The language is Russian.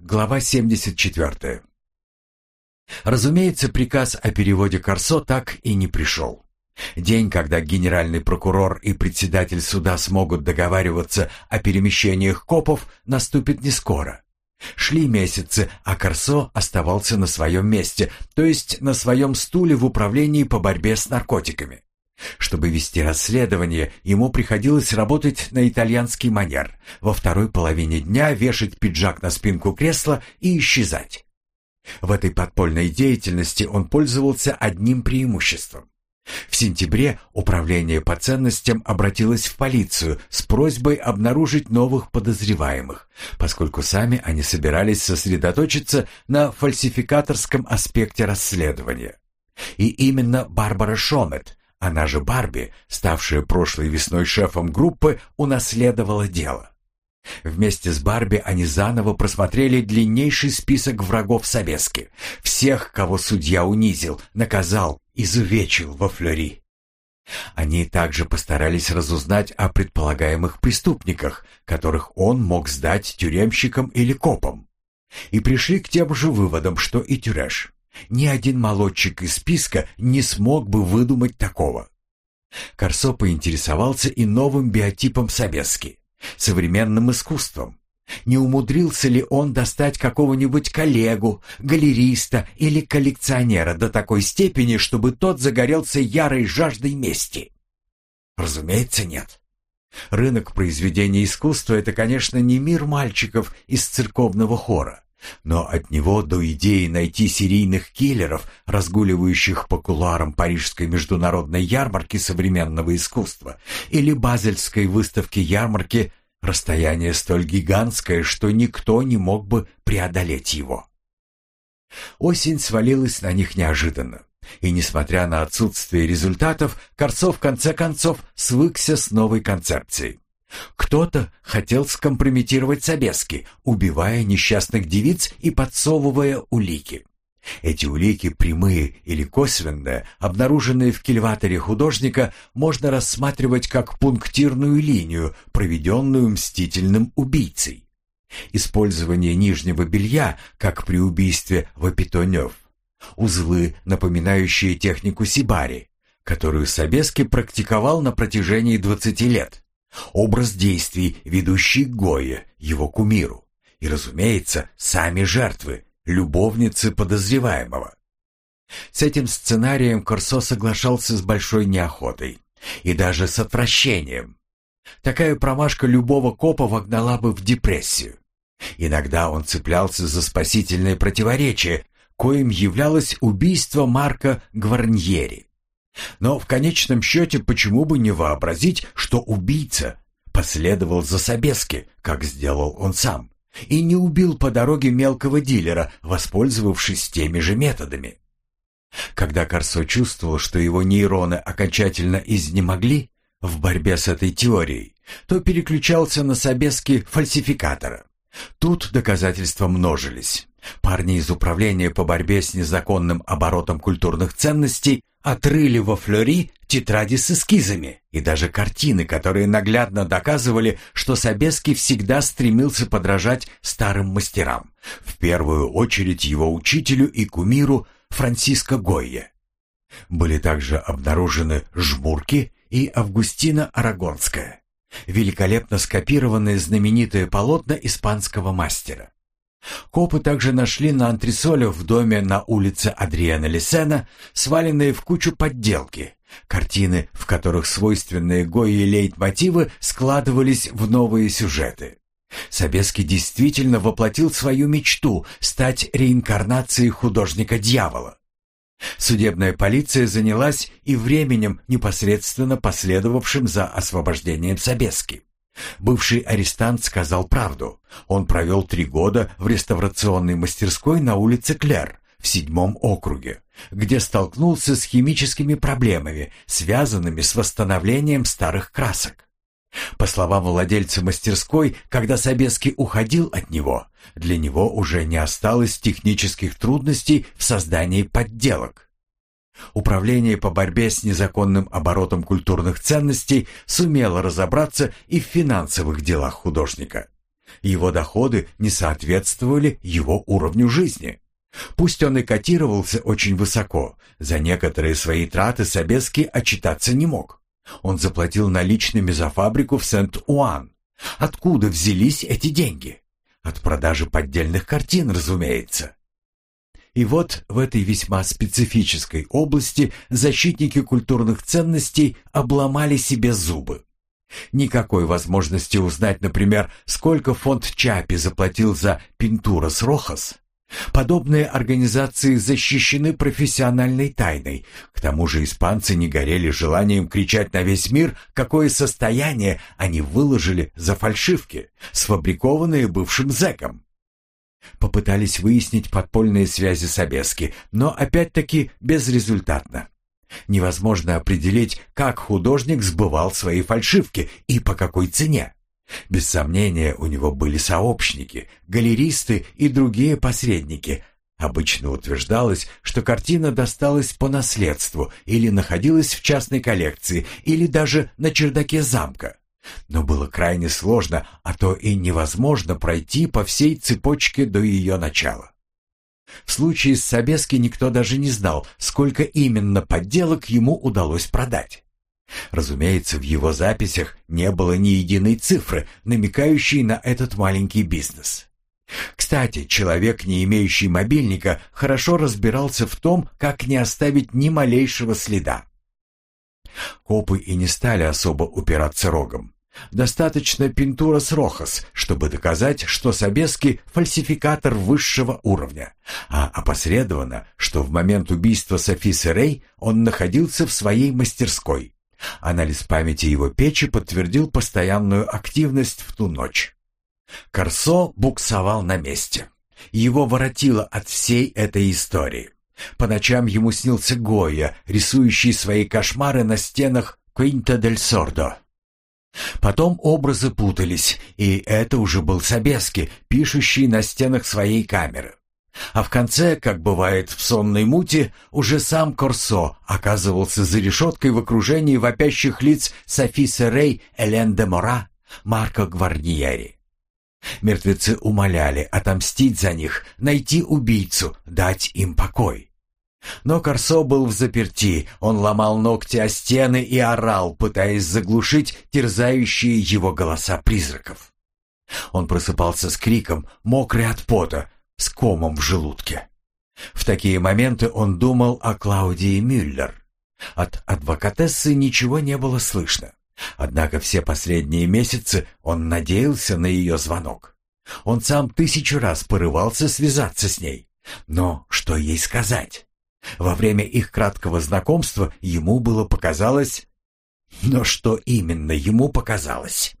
Глава 74. Разумеется, приказ о переводе Корсо так и не пришел. День, когда генеральный прокурор и председатель суда смогут договариваться о перемещениях копов, наступит не скоро. Шли месяцы, а Корсо оставался на своем месте, то есть на своем стуле в управлении по борьбе с наркотиками. Чтобы вести расследование, ему приходилось работать на итальянский манер, во второй половине дня вешать пиджак на спинку кресла и исчезать. В этой подпольной деятельности он пользовался одним преимуществом. В сентябре управление по ценностям обратилось в полицию с просьбой обнаружить новых подозреваемых, поскольку сами они собирались сосредоточиться на фальсификаторском аспекте расследования. И именно Барбара Шомет, она же Барби, ставшая прошлой весной шефом группы, унаследовала дело. Вместе с Барби они заново просмотрели длиннейший список врагов Собески, всех, кого судья унизил, наказал, изувечил во Флори. Они также постарались разузнать о предполагаемых преступниках, которых он мог сдать тюремщикам или копам. И пришли к тем же выводам, что и Тюреш. Ни один молодчик из списка не смог бы выдумать такого. Корсо поинтересовался и новым биотипом Собески, современным искусством. Не умудрился ли он достать какого-нибудь коллегу, галериста или коллекционера до такой степени, чтобы тот загорелся ярой жаждой мести? Разумеется, нет. Рынок произведений искусства — это, конечно, не мир мальчиков из церковного хора. Но от него до идеи найти серийных киллеров, разгуливающих по кулуарам Парижской международной ярмарки современного искусства или Базельской выставки ярмарки, расстояние столь гигантское, что никто не мог бы преодолеть его. Осень свалилась на них неожиданно. И несмотря на отсутствие результатов, Корцов в конце концов свыкся с новой концепцией. Кто-то хотел скомпрометировать Собески, убивая несчастных девиц и подсовывая улики. Эти улики, прямые или косвенные, обнаруженные в кильваторе художника, можно рассматривать как пунктирную линию, проведенную мстительным убийцей. Использование нижнего белья, как при убийстве Вапитонев. Узлы, напоминающие технику Сибари, которую Собески практиковал на протяжении 20 лет. Образ действий, ведущий к Гое, его кумиру. И, разумеется, сами жертвы, любовницы подозреваемого. С этим сценарием Корсо соглашался с большой неохотой и даже с отвращением. Такая промашка любого копа вогнала бы в депрессию. Иногда он цеплялся за спасительное противоречие, коим являлось убийство Марка Гварньери. Но в конечном счете почему бы не вообразить, что убийца последовал за Собески, как сделал он сам, и не убил по дороге мелкого дилера, воспользовавшись теми же методами. Когда Корсо чувствовал, что его нейроны окончательно изнемогли в борьбе с этой теорией, то переключался на Собески фальсификатора. Тут доказательства множились. Парни из управления по борьбе с незаконным оборотом культурных ценностей отрыли во флори тетради с эскизами и даже картины, которые наглядно доказывали, что Собеский всегда стремился подражать старым мастерам, в первую очередь его учителю и кумиру Франциско Гойе. Были также обнаружены жмурки и Августина Арагонская, великолепно скопированные знаменитые полотна испанского мастера. Копы также нашли на антресолях в доме на улице Адриана Лисена сваленные в кучу подделки, картины, в которых свойственные Гойи лейтмотивы складывались в новые сюжеты. Собеский действительно воплотил свою мечту стать реинкарнацией художника-дьявола. Судебная полиция занялась и временем, непосредственно последовавшим за освобождением Собески. Бывший арестант сказал правду. Он провел три года в реставрационной мастерской на улице Клер в седьмом округе, где столкнулся с химическими проблемами, связанными с восстановлением старых красок. По словам владельца мастерской, когда Собеский уходил от него, для него уже не осталось технических трудностей в создании подделок. Управление по борьбе с незаконным оборотом культурных ценностей сумело разобраться и в финансовых делах художника. Его доходы не соответствовали его уровню жизни. Пусть он и котировался очень высоко, за некоторые свои траты Собески отчитаться не мог. Он заплатил наличными за фабрику в Сент-Уан. Откуда взялись эти деньги? От продажи поддельных картин, разумеется. И вот в этой весьма специфической области защитники культурных ценностей обломали себе зубы. Никакой возможности узнать, например, сколько фонд Чапи заплатил за «Пинтурас Рохас», Подобные организации защищены профессиональной тайной. К тому же испанцы не горели желанием кричать на весь мир, какое состояние они выложили за фальшивки, сфабрикованные бывшим зэком. Попытались выяснить подпольные связи с Обески, но опять-таки безрезультатно. Невозможно определить, как художник сбывал свои фальшивки и по какой цене. Без сомнения, у него были сообщники, галеристы и другие посредники. Обычно утверждалось, что картина досталась по наследству или находилась в частной коллекции, или даже на чердаке замка. Но было крайне сложно, а то и невозможно пройти по всей цепочке до ее начала. В случае с Собески никто даже не знал, сколько именно подделок ему удалось продать. Разумеется, в его записях не было ни единой цифры, намекающей на этот маленький бизнес. Кстати, человек, не имеющий мобильника, хорошо разбирался в том, как не оставить ни малейшего следа. Копы и не стали особо упираться рогом. Достаточно пинтура с Рохас, чтобы доказать, что Собески – фальсификатор высшего уровня, а опосредованно, что в момент убийства Софи Серей он находился в своей мастерской. Анализ памяти его печи подтвердил постоянную активность в ту ночь. Корсо буксовал на месте. Его воротило от всей этой истории. По ночам ему снился Гойя, рисующий свои кошмары на стенах Квинта дель Сордо. Потом образы путались, и это уже был Собески, пишущий на стенах своей камеры. А в конце, как бывает в сонной муте, уже сам Корсо оказывался за решеткой в окружении вопящих лиц Софи Серей, Элен де Мора, Марко Гварниери. Мертвецы умоляли отомстить за них, найти убийцу, дать им покой. Но Корсо был в заперти, он ломал ногти о стены и орал, пытаясь заглушить терзающие его голоса призраков. Он просыпался с криком, мокрый от пота, с комом в желудке. В такие моменты он думал о Клаудии Мюллер. От адвокатессы ничего не было слышно. Однако все последние месяцы он надеялся на ее звонок. Он сам тысячу раз порывался связаться с ней. Но что ей сказать? Во время их краткого знакомства ему было показалось... Но что именно ему показалось?